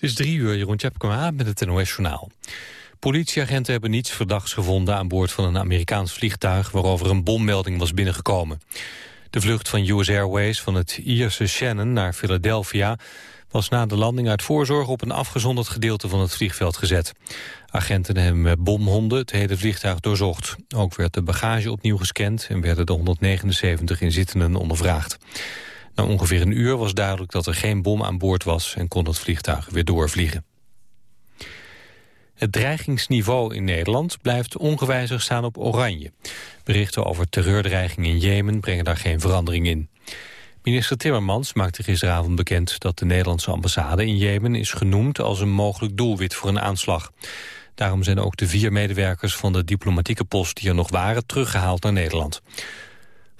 Het is drie uur, Jeroen Tjepkema met het NOS-journaal. Politieagenten hebben niets verdachts gevonden aan boord van een Amerikaans vliegtuig... waarover een bommelding was binnengekomen. De vlucht van US Airways van het Ierse Shannon naar Philadelphia... was na de landing uit voorzorg op een afgezonderd gedeelte van het vliegveld gezet. Agenten hebben met bomhonden het hele vliegtuig doorzocht. Ook werd de bagage opnieuw gescand en werden de 179 inzittenden ondervraagd. Na ongeveer een uur was duidelijk dat er geen bom aan boord was... en kon het vliegtuig weer doorvliegen. Het dreigingsniveau in Nederland blijft ongewijzigd staan op oranje. Berichten over terreurdreiging in Jemen brengen daar geen verandering in. Minister Timmermans maakte gisteravond bekend dat de Nederlandse ambassade in Jemen is genoemd als een mogelijk doelwit voor een aanslag. Daarom zijn ook de vier medewerkers van de diplomatieke post die er nog waren teruggehaald naar Nederland.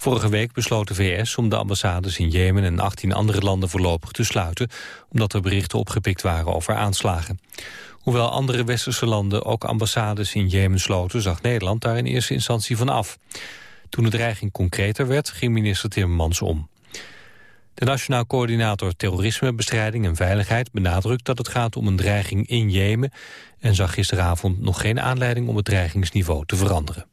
Vorige week besloot de VS om de ambassades in Jemen en 18 andere landen voorlopig te sluiten, omdat er berichten opgepikt waren over aanslagen. Hoewel andere westerse landen ook ambassades in Jemen sloten, zag Nederland daar in eerste instantie van af. Toen de dreiging concreter werd, ging minister Timmermans om. De Nationaal Coördinator Terrorismebestrijding en Veiligheid benadrukt dat het gaat om een dreiging in Jemen en zag gisteravond nog geen aanleiding om het dreigingsniveau te veranderen.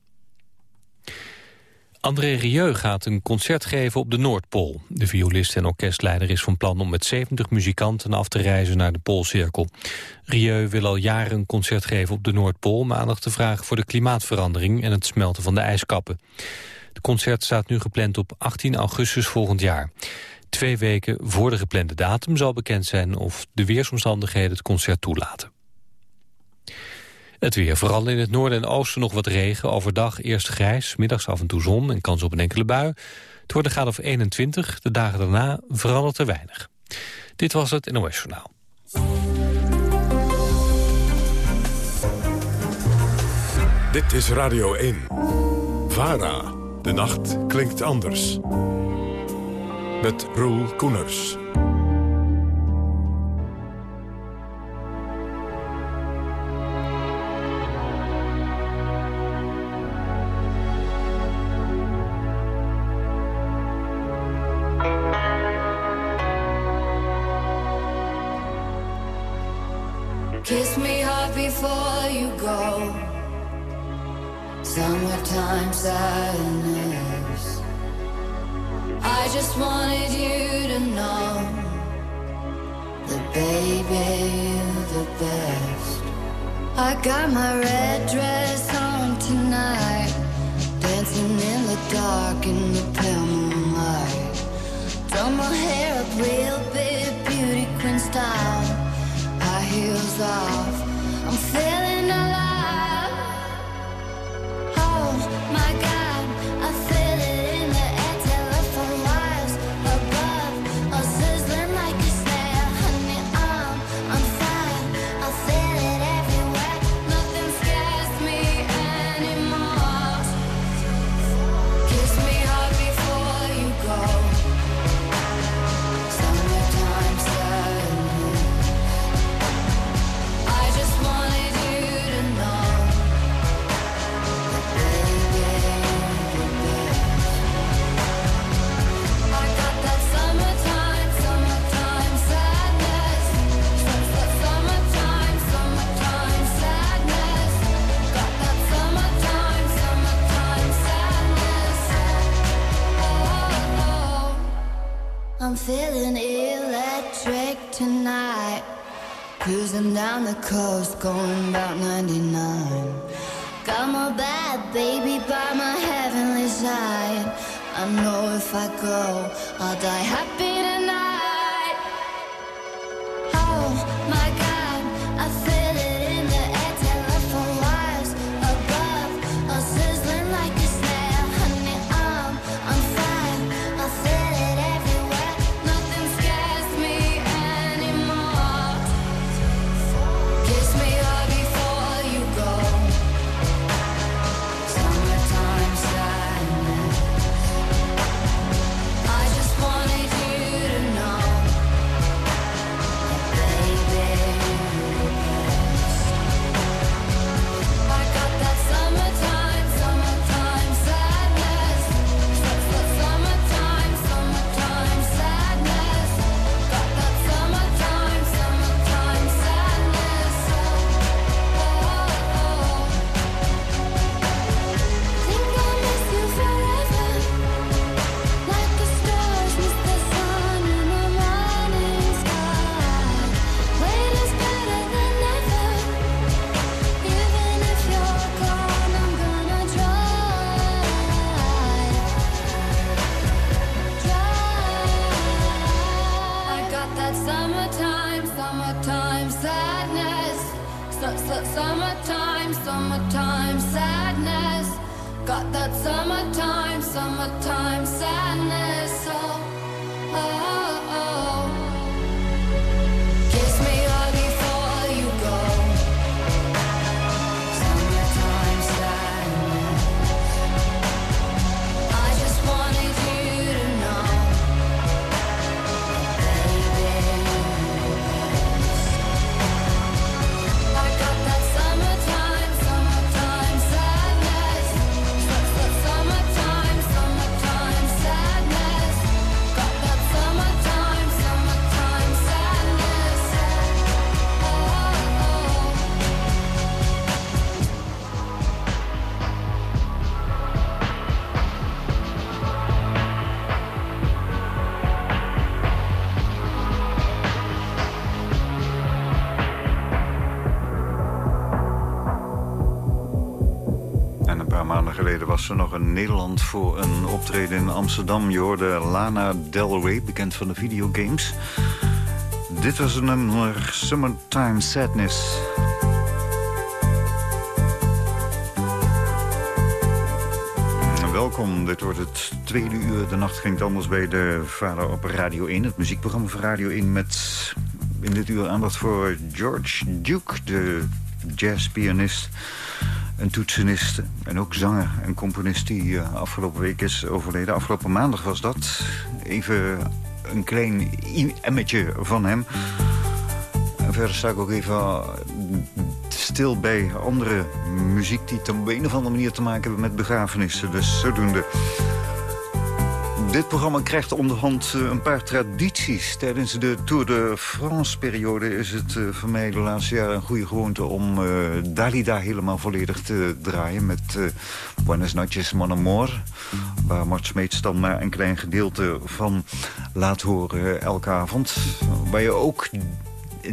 André Rieu gaat een concert geven op de Noordpool. De violist en orkestleider is van plan om met 70 muzikanten af te reizen naar de Poolcirkel. Rieu wil al jaren een concert geven op de Noordpool... om aandacht te vragen voor de klimaatverandering en het smelten van de ijskappen. Het concert staat nu gepland op 18 augustus volgend jaar. Twee weken voor de geplande datum zal bekend zijn of de weersomstandigheden het concert toelaten. Het weer, vooral in het noorden en oosten nog wat regen. Overdag eerst grijs, middags af en toe zon en kans op een enkele bui. Het wordt een graad of 21, de dagen daarna verandert er weinig. Dit was het NOS Journaal. Dit is Radio 1. VARA. De nacht klinkt anders. Met Roel Koeners. Sadness. I just wanted you to know that, baby, you're the best. I got my red dress on tonight, dancing in the dark in the pale moonlight. Done my hair up real big, beauty queen style high heels off. Cruising down the coast, going about 99. Got my bad baby by my heavenly side. I know if I go, I'll die happy that summertime, summertime sadness. Oh, oh, oh. Er nog in Nederland voor een optreden in Amsterdam. Je hoorde Lana Del Rey, bekend van de videogames. Dit was een nummer Summertime Sadness. Welkom, dit wordt het tweede uur. De nacht ging anders bij de Vader op Radio 1. Het muziekprogramma van Radio 1 met in dit uur aandacht voor George Duke, de jazzpianist een toetsenist en ook zanger en componist die eh, afgelopen week is overleden. Afgelopen maandag was dat. Even een klein emmetje van hem. Verder sta ik ook even stil bij andere muziek... die op een of andere manier te maken hebben met begrafenissen. Dus zodoende... Dit programma krijgt onderhand eh, een paar tradities. Tijdens de Tour de France-periode is het eh, voor mij de laatste jaren een goede gewoonte... om eh, Dalida helemaal volledig te draaien met eh, Buenas noches, mon amor. Waar Mart Smeets dan maar een klein gedeelte van laat horen elke avond. Waar je ook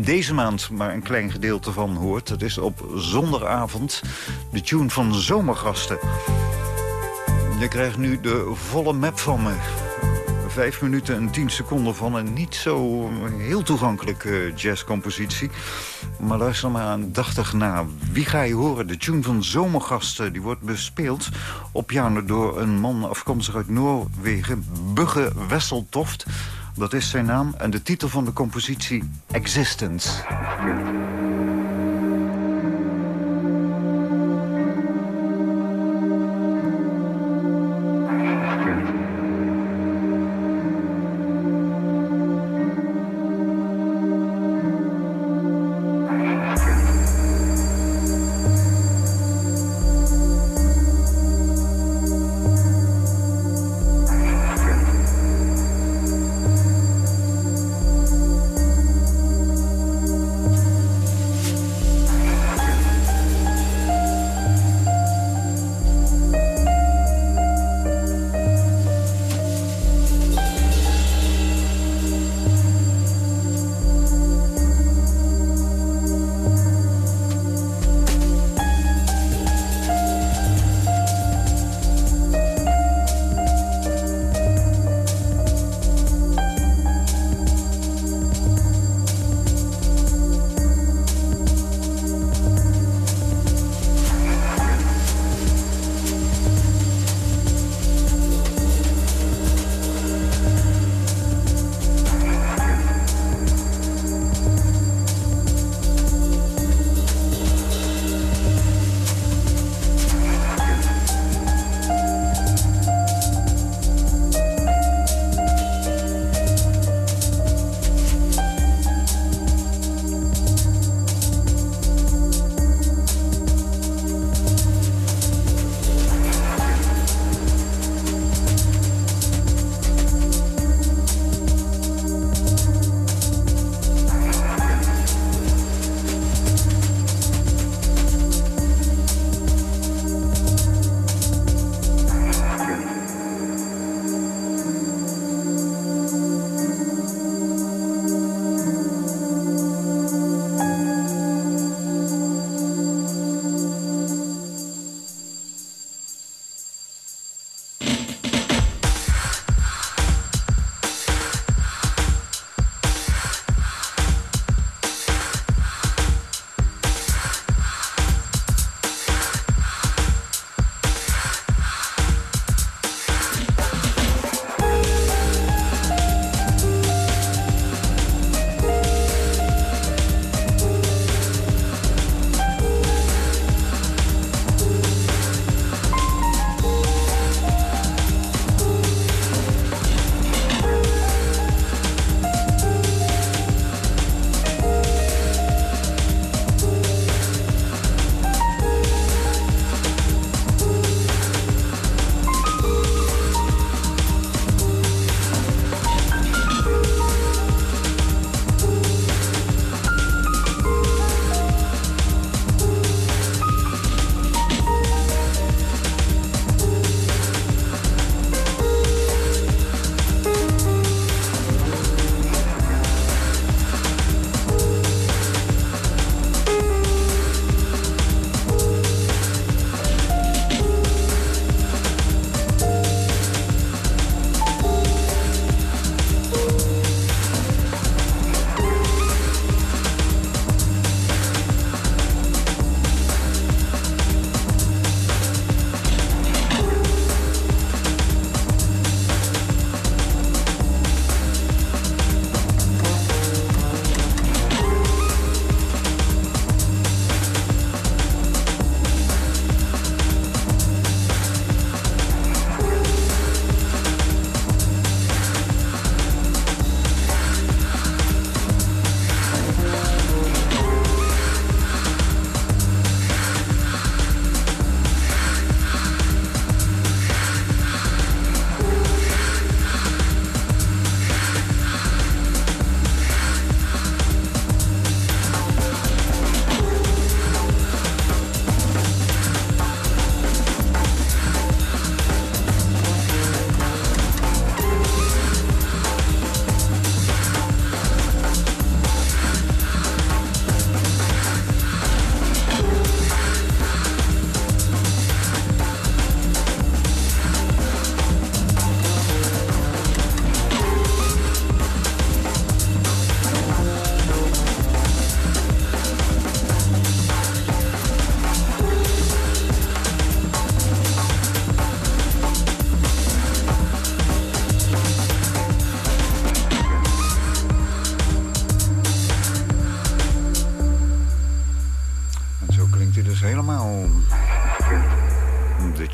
deze maand maar een klein gedeelte van hoort. Dat is op zondagavond de tune van Zomergasten. Je krijgt nu de volle map van me. Vijf minuten en tien seconden van een niet zo heel toegankelijke jazzcompositie. Maar luister maar aandachtig na. Wie ga je horen? De tune van Zomergasten. Die wordt bespeeld op piano door een man afkomstig uit Noorwegen. Bugge Wesseltoft. Dat is zijn naam. En de titel van de compositie. Existence.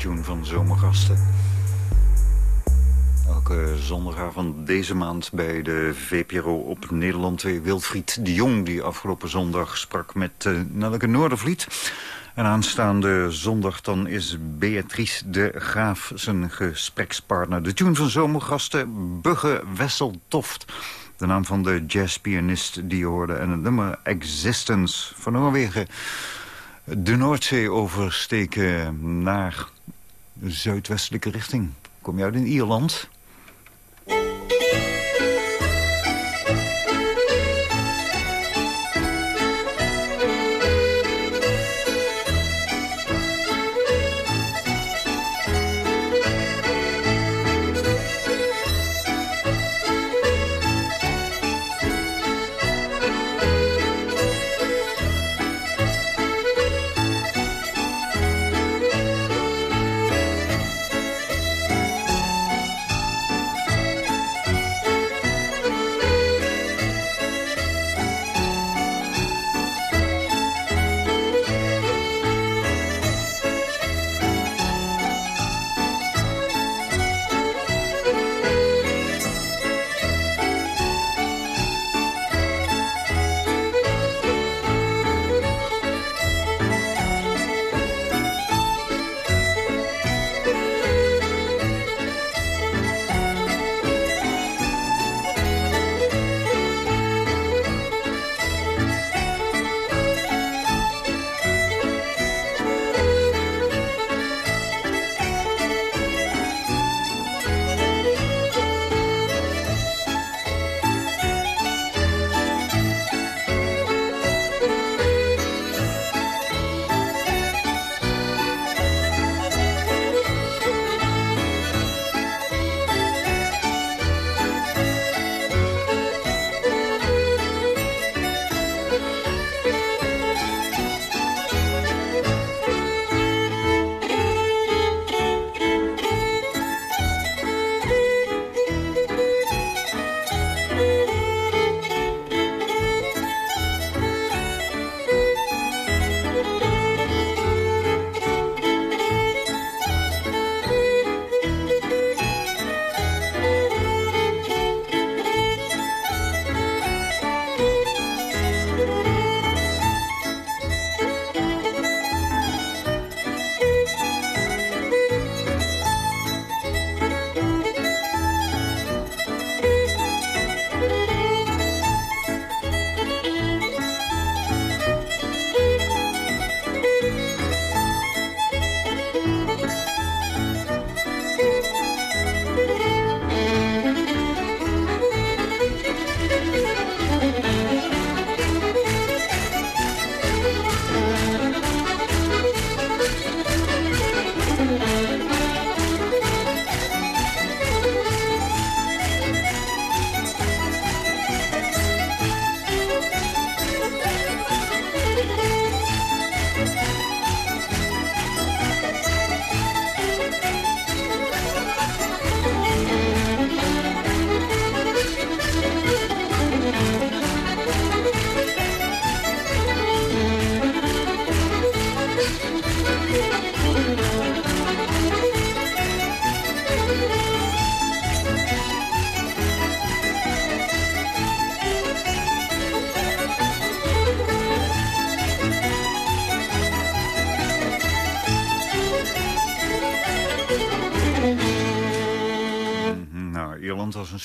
Tune van Zomergasten. Elke zondagavond deze maand bij de VPRO op Nederland 2. Wilfried de Jong, die afgelopen zondag sprak met uh, Nelleke Noordervliet. En aanstaande zondag dan is Beatrice de Graaf zijn gesprekspartner. De tune van Zomergasten, Bugge Wesseltoft. De naam van de jazzpianist die je hoorde. En het nummer Existence van Noorwegen de Noordzee oversteken naar zuidwestelijke richting. Kom je uit in Ierland?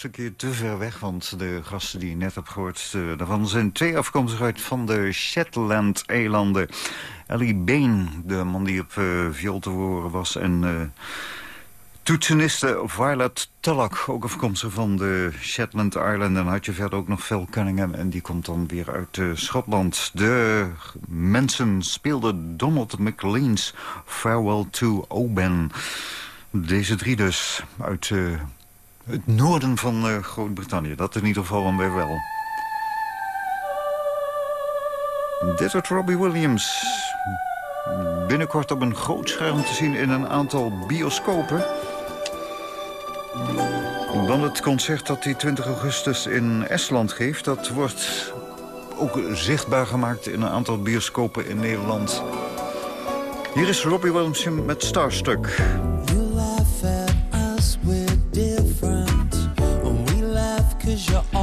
Stukje te ver weg, want de gasten die je net hebt gehoord... Uh, daarvan zijn twee afkomstig uit van de Shetland-eilanden. Ellie Bain, de man die op uh, viool te horen was... en uh, toetseniste Violet Tullock, ook afkomstig van de Shetland Island. En had je verder ook nog Phil Cunningham en die komt dan weer uit Schotland. De mensen speelden Donald McLean's Farewell to Oben... Deze drie dus uit het noorden van uh, Groot-Brittannië. Dat in ieder geval dan weer wel. Dit wordt Robbie Williams. Binnenkort op een groot scherm te zien in een aantal bioscopen. Dan het concert dat hij 20 augustus in Estland geeft... dat wordt ook zichtbaar gemaakt in een aantal bioscopen in Nederland. Hier is Robbie Williams met Starstruck. Cause you're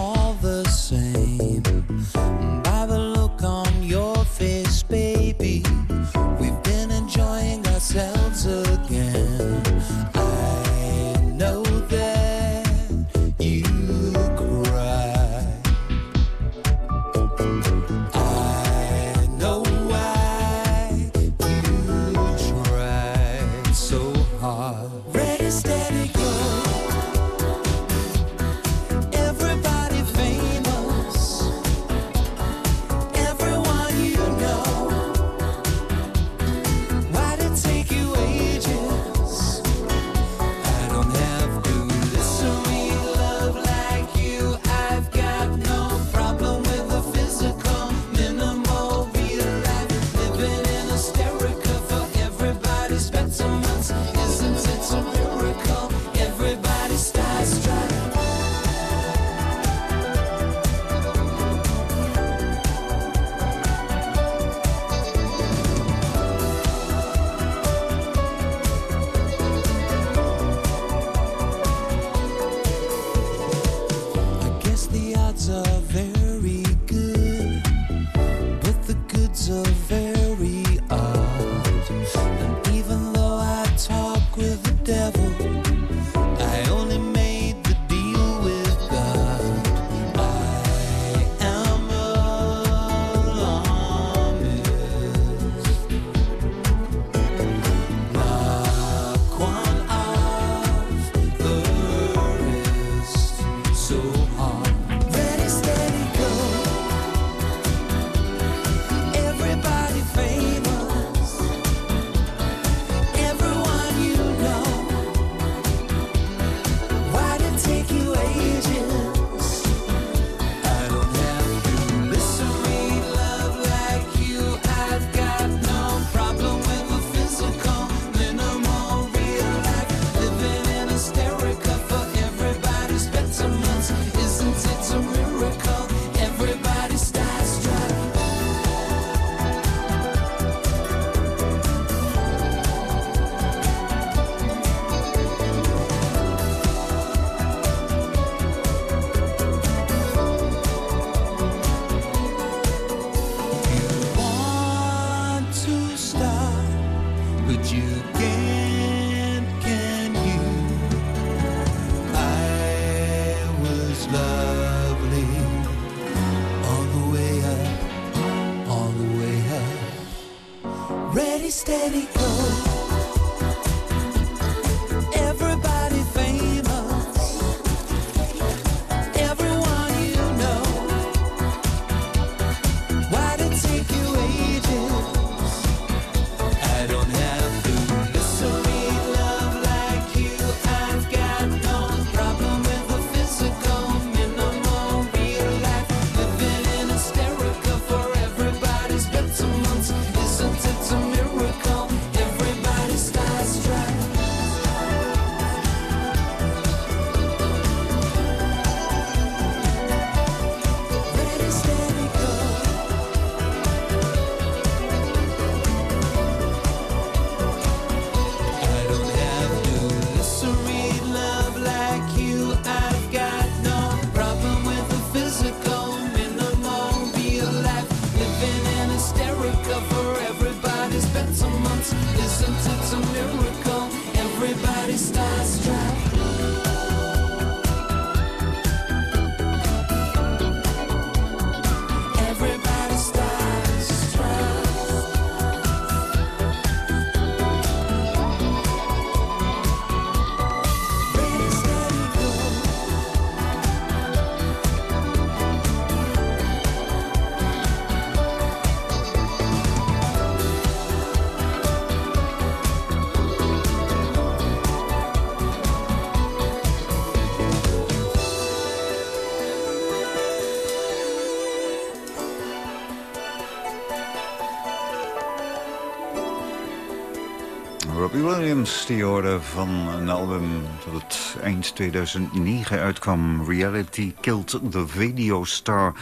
Williams, die van een album dat het eind 2009 uitkwam. Reality Killed the Video Star.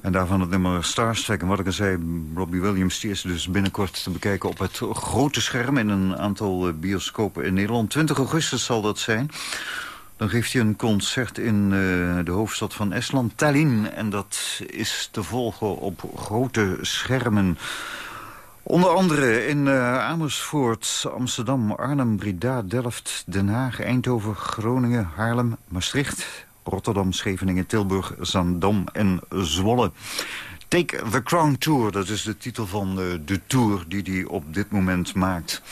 En daarvan het nummer Starstruck. En wat ik al zei, Robbie Williams die is dus binnenkort te bekijken op het grote scherm... in een aantal eh, bioscopen in Nederland. 20 augustus zal dat zijn. Dan geeft hij een concert in uh, de hoofdstad van Estland, Tallinn. En dat is te volgen op grote schermen. Onder andere in uh, Amersfoort, Amsterdam, Arnhem, Breda, Delft, Den Haag, Eindhoven, Groningen, Haarlem, Maastricht... Rotterdam, Scheveningen, Tilburg, Zandam en Zwolle. Take the Crown Tour, dat is de titel van de tour die hij op dit moment maakt.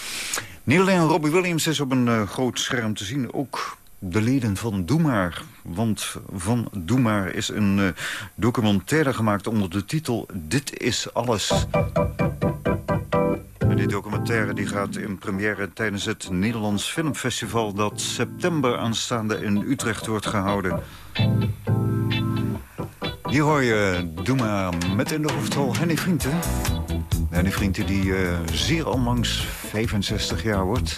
Niet alleen Robbie Williams is op een uh, groot scherm te zien, ook de leden van Doe Maar. Want van Doe Maar is een uh, documentaire gemaakt onder de titel Dit is Alles. En die documentaire die gaat in première tijdens het Nederlands Filmfestival... dat september aanstaande in Utrecht wordt gehouden. Hier hoor je Doe Maar met in de hoofdrol Henny Vrienden. Henny Vrienden die uh, zeer onlangs 65 jaar wordt.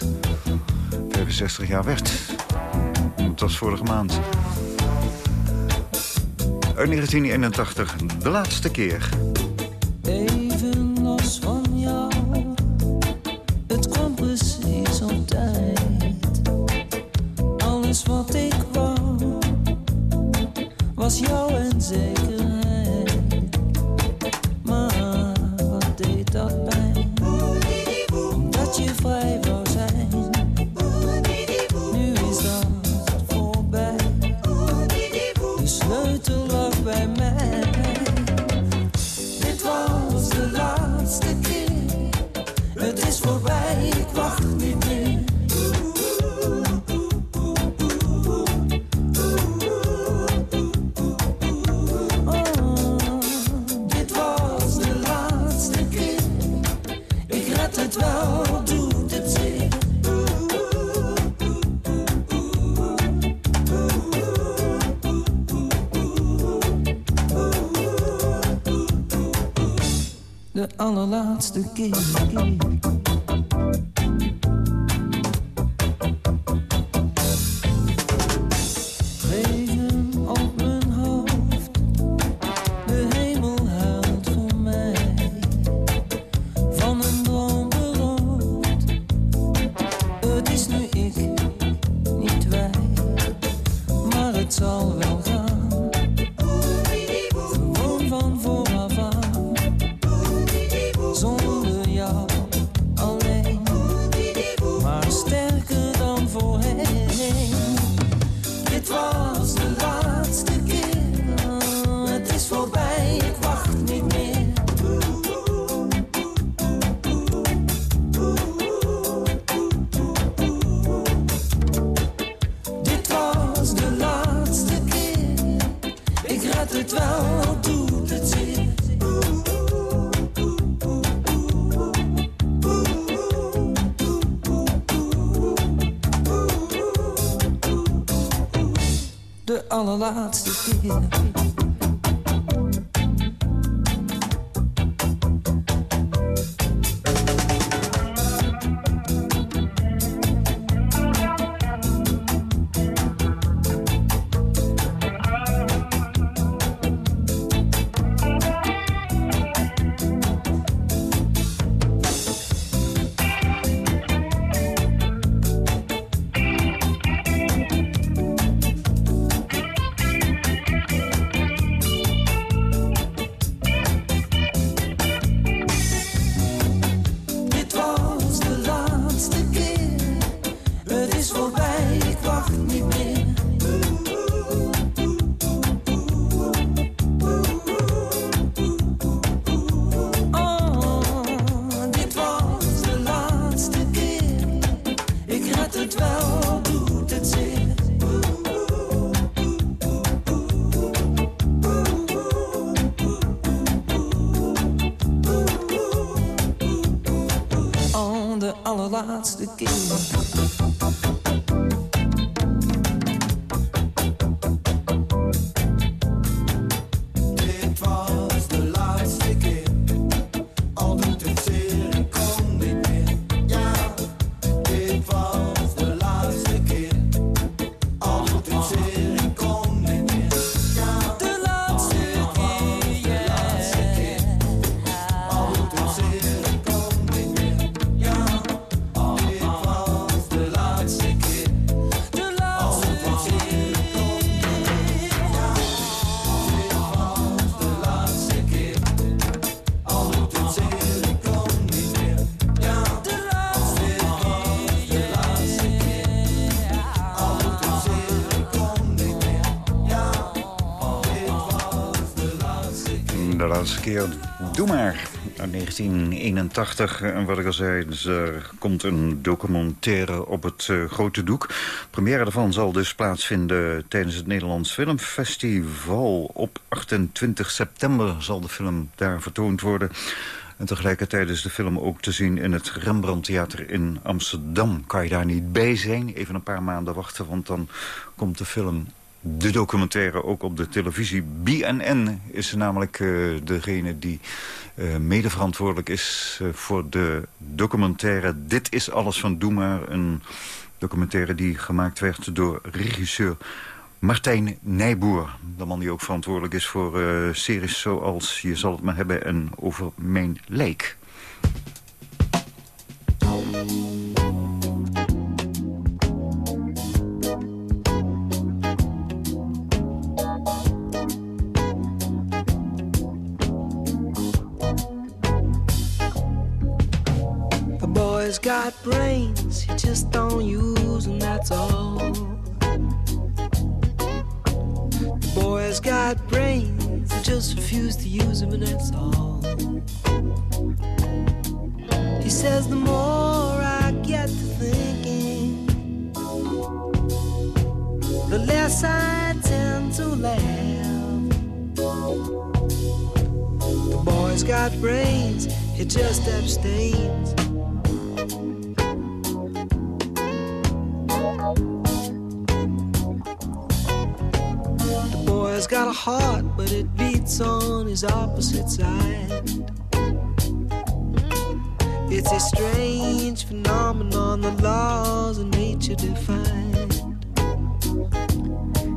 65 jaar werd. Het was vorige maand. Uit 1981, de laatste keer. Even los van jou, het kwam precies op tijd. Alles wat ik wou, was jou en zekerheid. Allerlaatste keer. Allerlaatste keer. Allerlaatste keer. Keer Doe maar, uit 1981. En wat ik al zei, dus er komt een documentaire op het eh, grote doek. Première daarvan zal dus plaatsvinden tijdens het Nederlands Filmfestival. Op 28 september zal de film daar vertoond worden. En tegelijkertijd is de film ook te zien in het Rembrandt Theater in Amsterdam. Kan je daar niet bij zijn? Even een paar maanden wachten, want dan komt de film de documentaire ook op de televisie. BNN is namelijk uh, degene die uh, medeverantwoordelijk is uh, voor de documentaire Dit is alles van Doe. Een documentaire die gemaakt werd door regisseur Martijn Nijboer. De man die ook verantwoordelijk is voor series zoals Je zal het maar hebben en Over mijn lijk. Boy's got brains, he just don't use them, that's all. The boy's got brains, he just refuse to use them, and that's all. He says the more I get to thinking, the less I tend to laugh. The boy's got brains, he just abstains. Has got a heart, but it beats on his opposite side. It's a strange phenomenon the laws of nature define.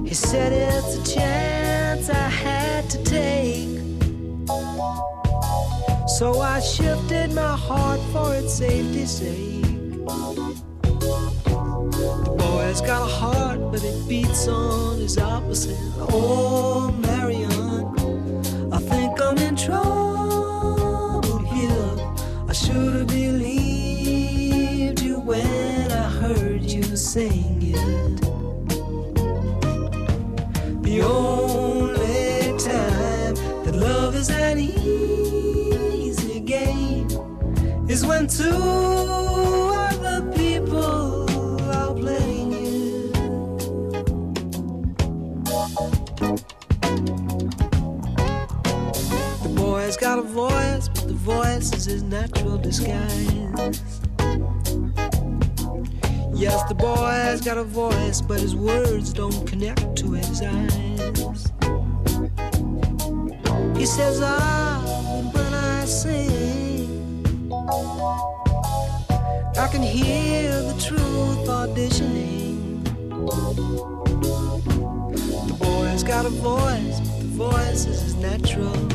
He said it's a chance I had to take. So I shifted my heart for its safety's sake. Boy's got a heart, but it beats on his opposite. Oh, Marion, I think I'm in trouble here. I should have believed you when I heard you sing it. The only time that love is an easy game is when two disguise. Yes, the boy's got a voice, but his words don't connect to his eyes. He says, ah, when I sing, I can hear the truth auditioning. The boy's got a voice, but the voice is natural.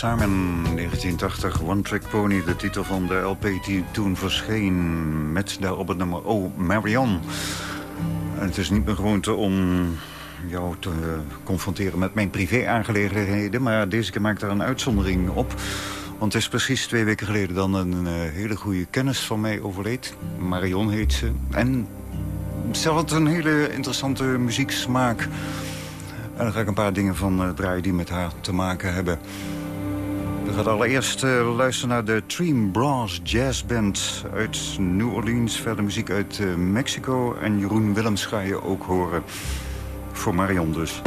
Simon, 1980, One Trick Pony. De titel van de LP die toen verscheen met daarop het nummer Oh Marion. Het is niet meer gewoonte om jou te eh, confronteren met mijn privé-aangelegenheden... maar deze keer maak ik daar een uitzondering op. Want het is precies twee weken geleden dan een eh, hele goede kennis van mij overleed. Marion heet ze. En ze had een hele interessante muzieksmaak... En dan ga ik een paar dingen van eh, draaien die met haar te maken hebben. We gaan allereerst eh, luisteren naar de Dream Brass Jazz Band uit New Orleans. Verder muziek uit eh, Mexico. En Jeroen Willems ga je ook horen. Voor Marion dus.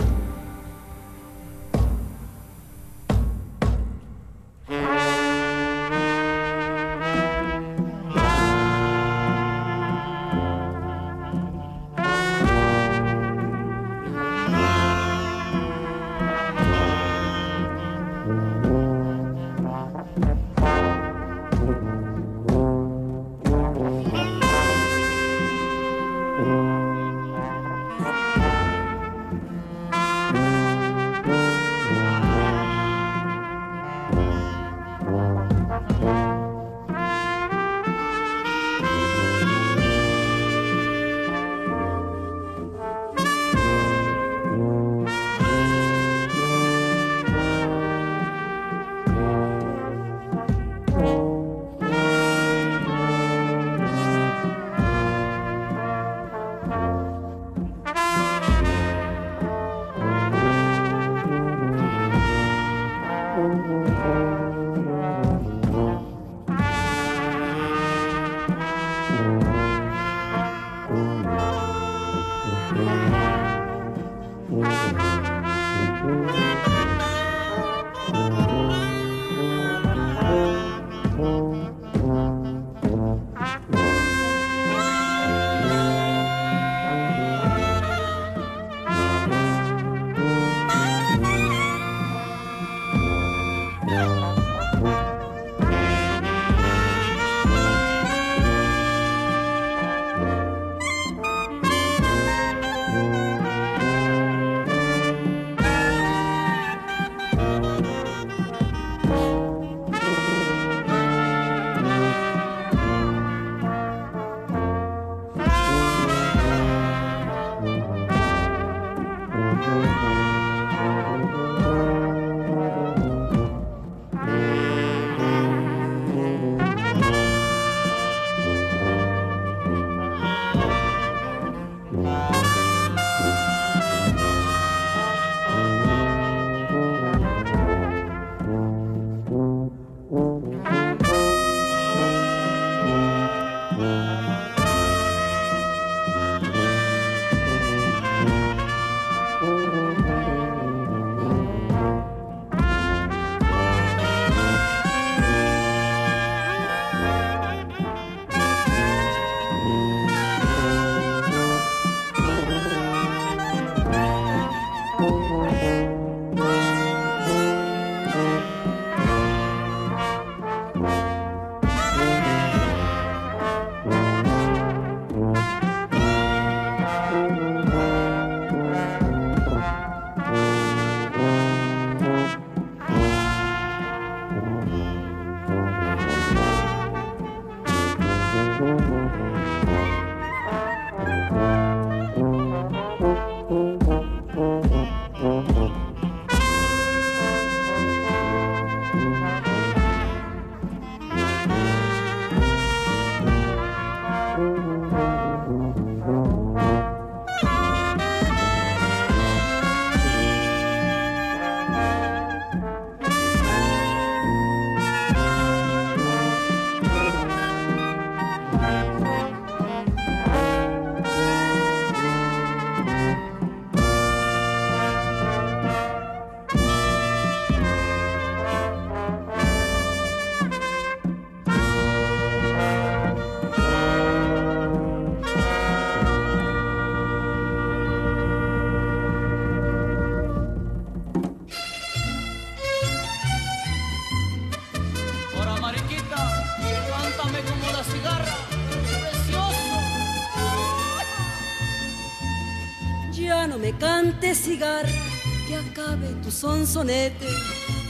Sonsonete,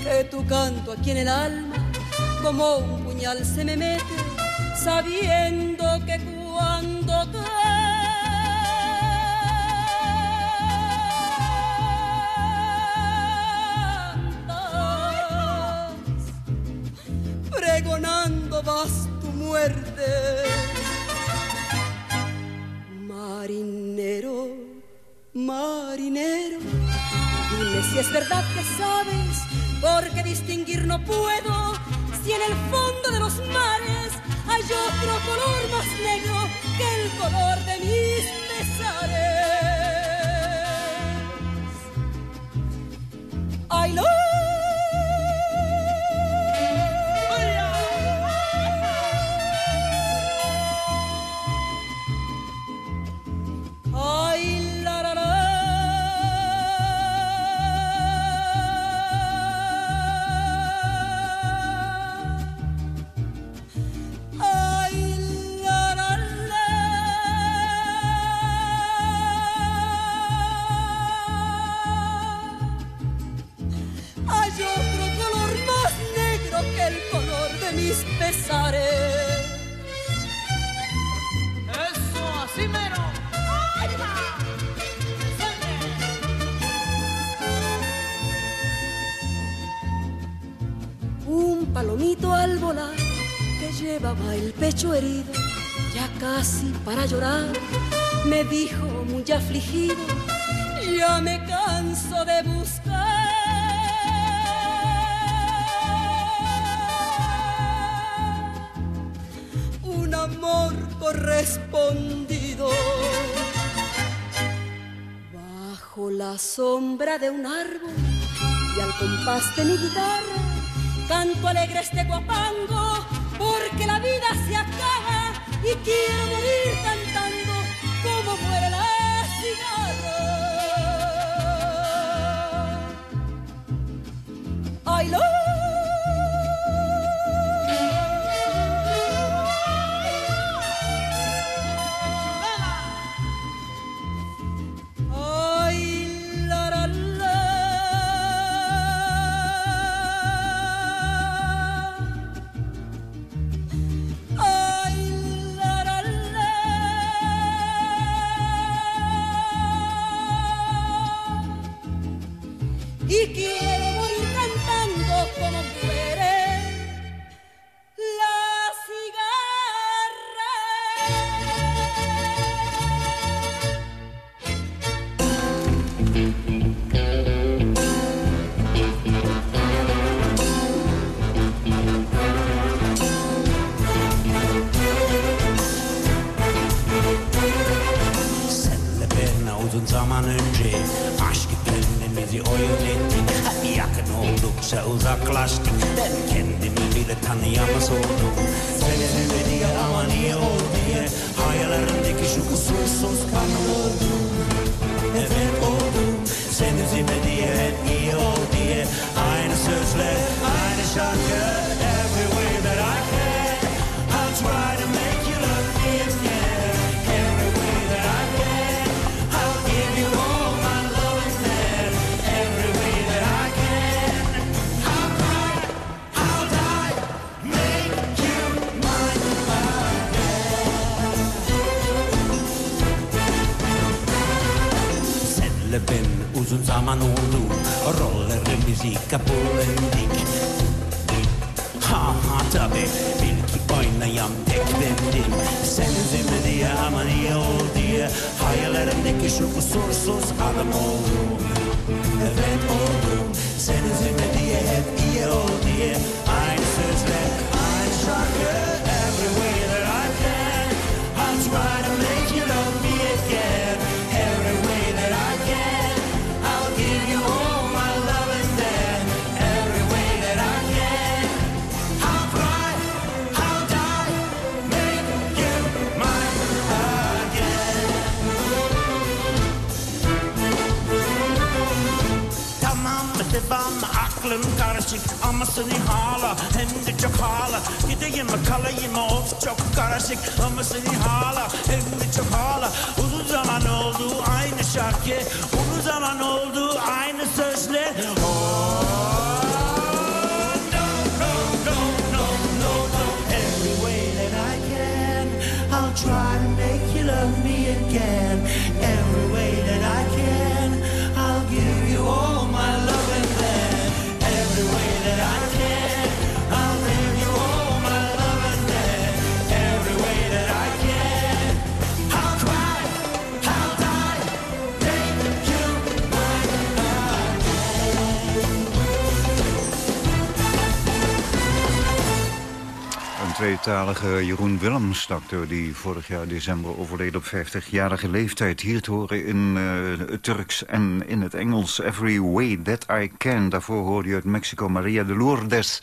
que tu canto aquí en el alma como un puñal se me mete, sabiendo el pecho herido, ya casi para llorar, me dijo muy afligido, ya me canso de buscar. Un amor correspondido. Bajo la sombra de un árbol y al compás de mi guitarra, canto alegre este guapango porque la vida se acaba y quiero morir cantando como muere la cigarra. I love Doei, nee, schakje. tweetalige Jeroen Willems, acteur die vorig jaar december overleed op 50-jarige leeftijd. Hier te horen in eh, het Turks en in het Engels. Every Way That I Can. Daarvoor hoorde je uit Mexico Maria de Lourdes,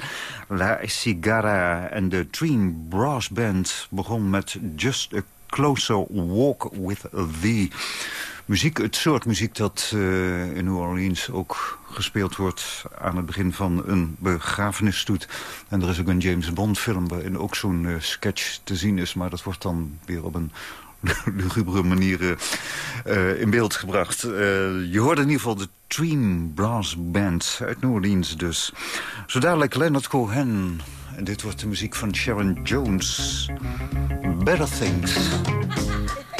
La Cigara, En de Dream Brass Band begon met Just a Closer Walk With Thee muziek, het soort muziek dat eh, in New Orleans ook gespeeld wordt aan het begin van een begrafenisstoet. En er is ook een James Bond film waarin ook zo'n eh, sketch te zien is. Maar dat wordt dan weer op een lugubere manier eh, in beeld gebracht. je hoort in ieder geval de Dream Brass Band uit New Orleans dus. Zo dadelijk Leonard Cohen. En dit wordt de muziek van Sharon Jones. Better Things.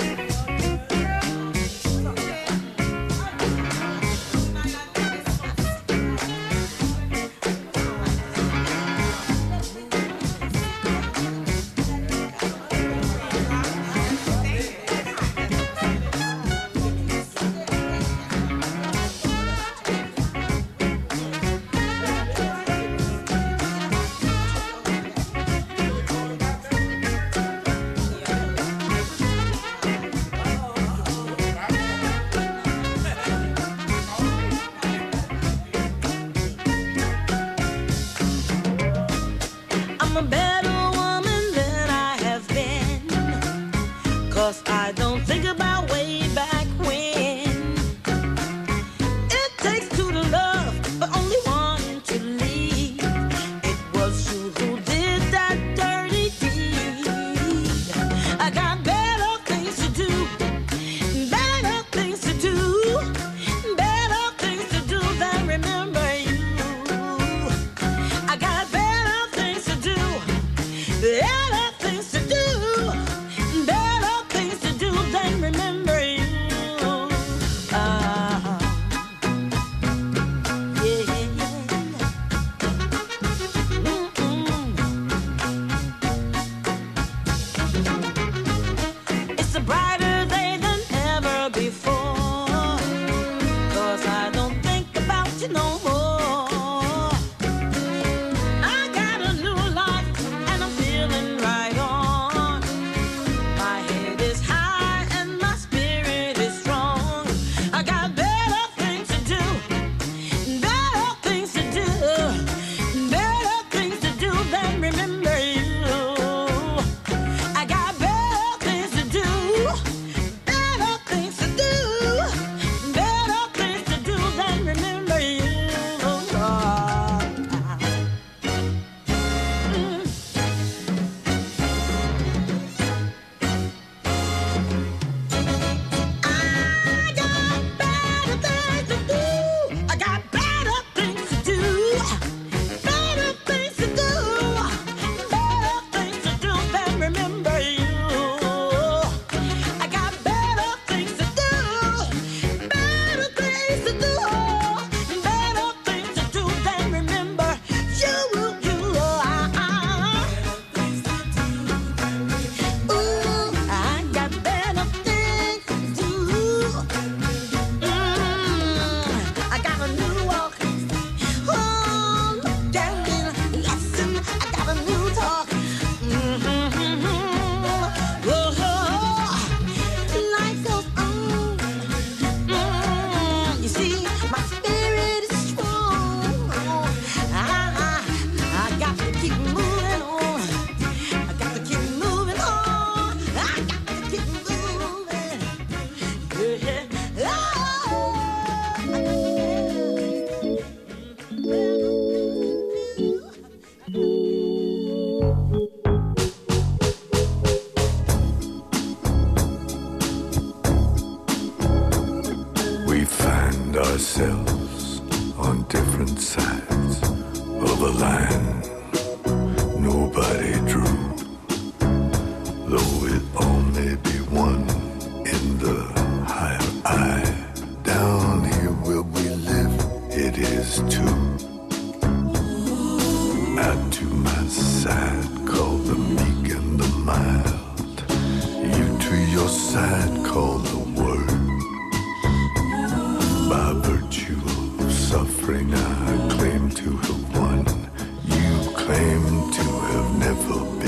claim to have never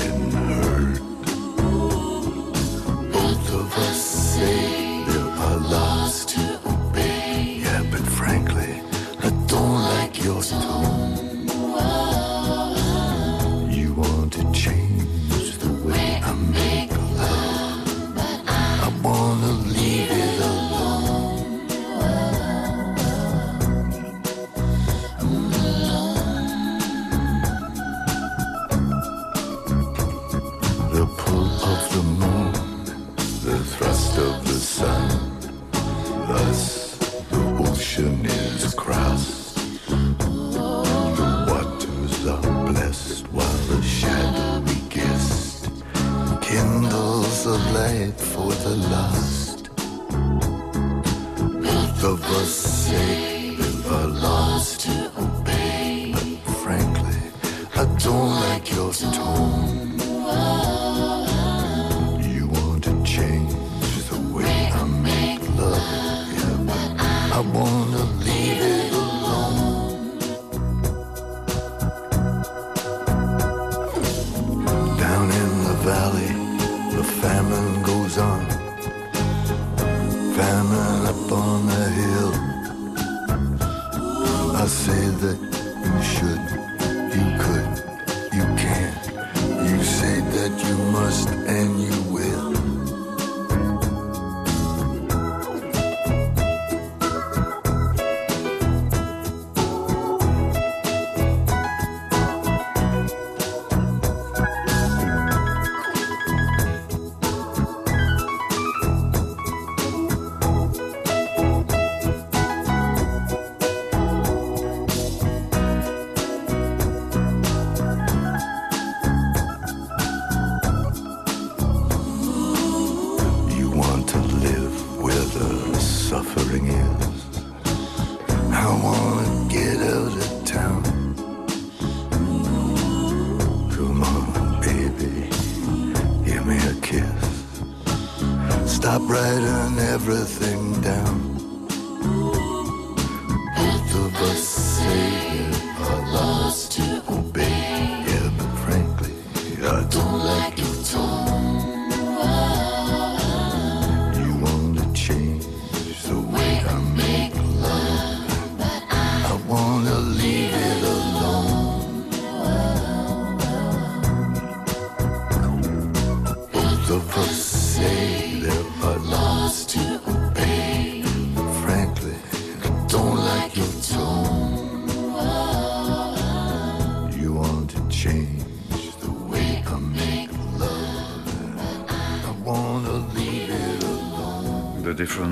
everything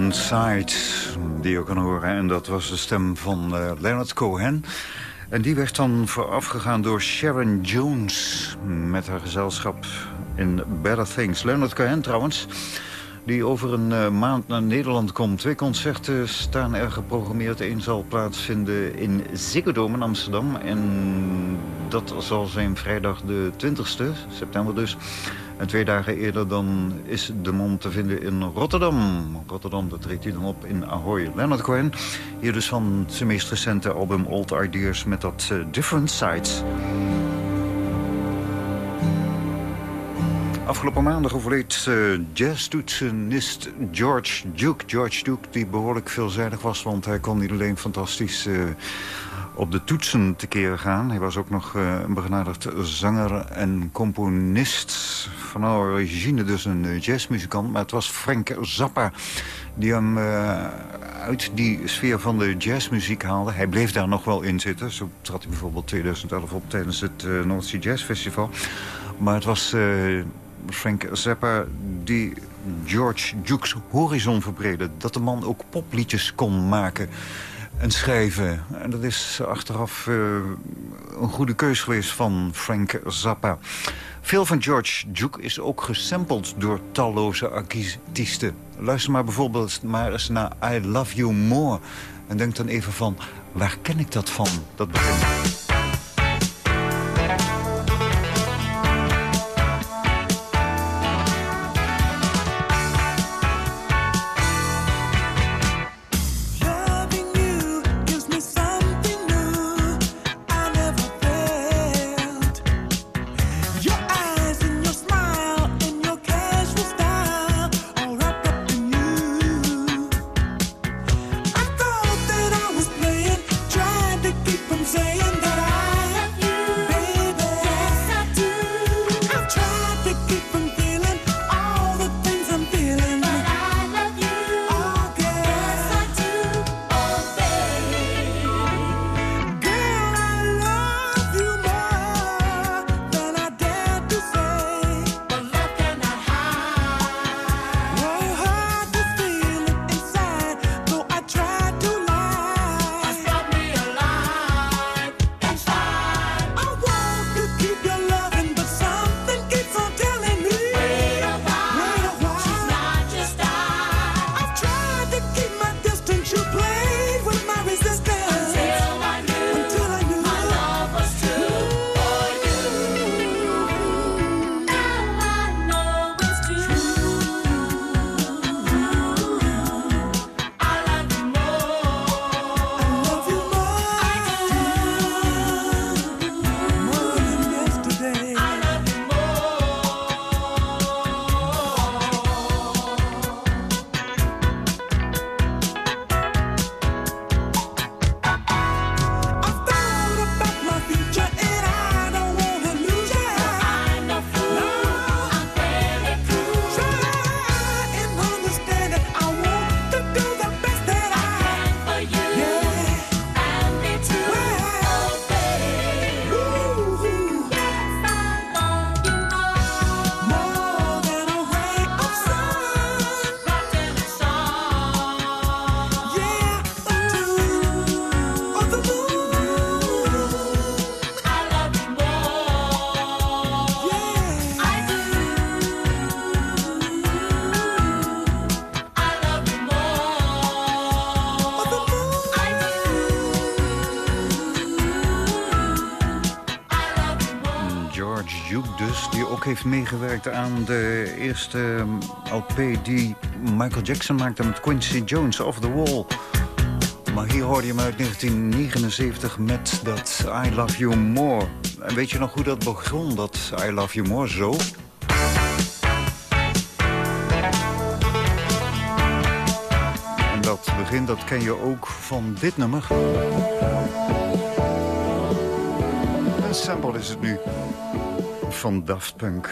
Sides, die je kan horen. En dat was de stem van eh, Leonard Cohen. En die werd dan voorafgegaan door Sharon Jones... met haar gezelschap in Better Things. Leonard Cohen trouwens, die over een eh, maand naar Nederland komt. Twee concerten staan er geprogrammeerd. Eén zal plaatsvinden in Ziggo Dome in Amsterdam. En dat zal zijn vrijdag de 20ste, september dus... En twee dagen eerder dan is de man te vinden in Rotterdam. Rotterdam, dat treedt hij dan op in Ahoy. Leonard Cohen, hier dus van zijn meest recente album Old Ideas... met dat eh, Different Sides. Afgelopen maandag overleed uh, jazztoetsenist George Duke. George Duke, die behoorlijk veelzijdig was... want hij kon niet alleen fantastisch eh, op de toetsen tekeer gaan. Hij was ook nog eh, een begenadigd zanger en componist. Van origine dus een eh, jazzmuzikant. Maar het was Frank Zappa die hem eh, uit die sfeer van de jazzmuziek haalde. Hij bleef daar nog wel in zitten. Zo trad hij bijvoorbeeld 2011 op tijdens het North Sea Jazz Festival. Maar het was Frank Zappa die George Duke's horizon verbreedde. Dat de man ook popliedjes kon maken en schrijven. En dat is achteraf uh, een goede keus geweest van Frank Zappa. Veel van George Duke is ook gesampled door talloze artiesten. Luister maar bijvoorbeeld maar eens naar I Love You More. En denk dan even van, waar ken ik dat van, dat begin? Meegewerkt aan de eerste ehm, LP die Michael Jackson maakte met Quincy Jones, Off the Wall. Maar hier hoorde je hem uit 1979 met dat I Love You More. En weet je nog hoe dat begon, dat I Love You More, zo? En dat begin, dat ken je ook van dit nummer. Een sample is het nu van Daft Punk.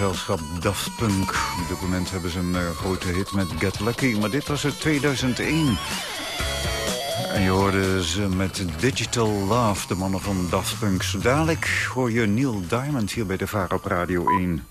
Gezelschap Daft Punk. Op dit moment hebben ze een eh, grote hit met Get Lucky. Maar dit was het 2001. En je hoorde ze met Digital Love, de mannen van Daft Punk. Zo dadelijk hoor je Neil Diamond hier bij de VARA op Radio 1.